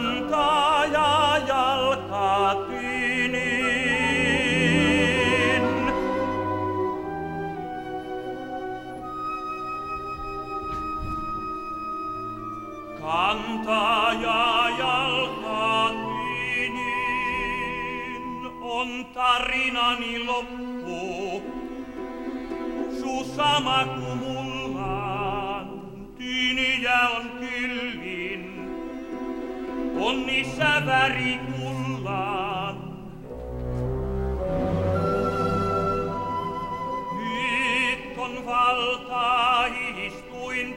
kantaa ja jalkaa tyyniin. Kantaa ja jalkaa tyyniin on tarinani loppu. Su sama kuin niissä väri kullan. Nyt on valta istuin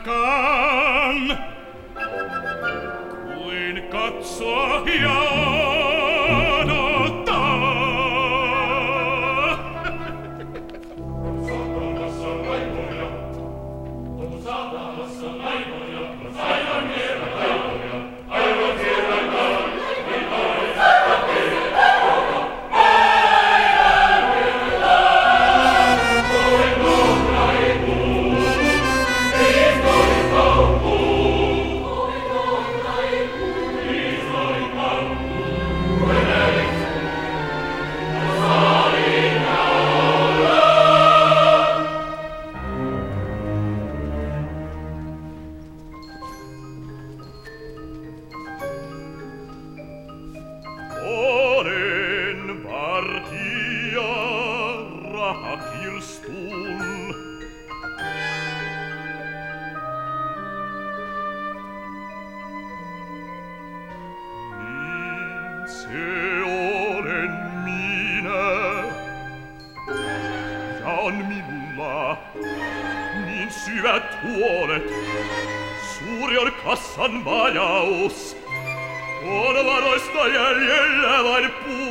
takan. Kuin katsoa hienottaa. Satamassa laivoja, on satamassa laivoja. Se olen minä. Ja minulla niin syvät huolet. Suuri on kassan vajaus. On varoista jäljellä vain puolet.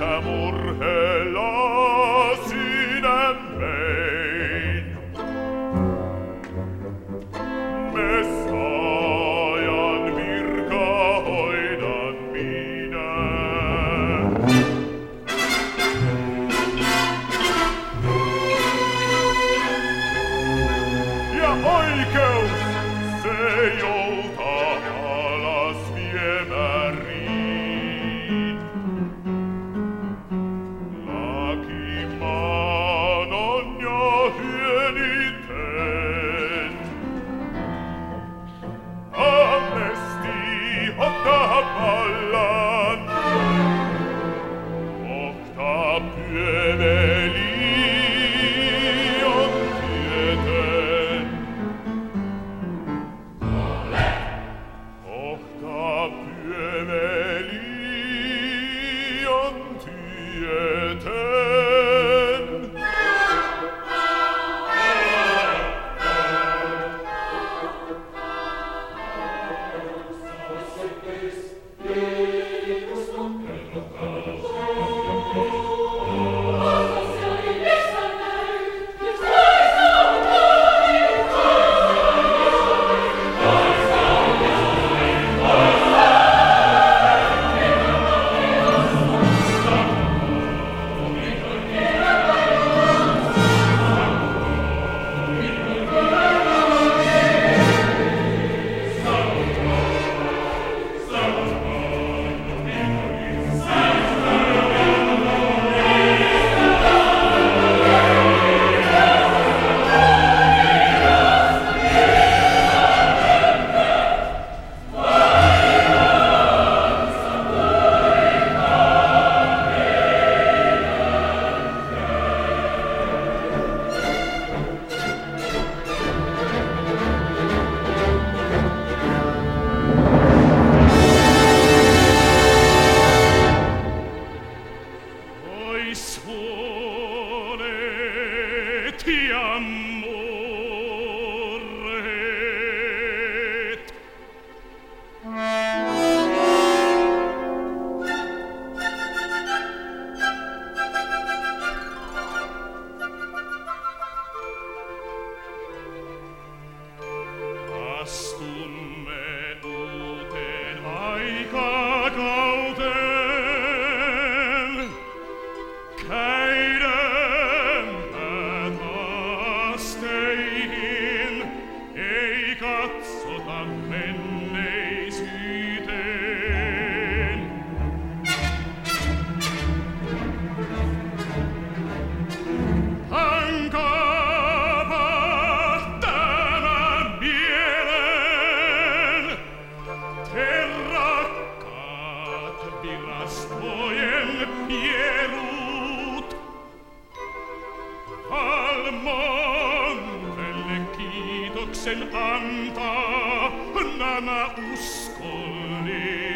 der Murhel aus ihnen mein. Messiaen virka hoidan mine. Ja se jo manvelle kiitoksen antaa, nämä uskolliset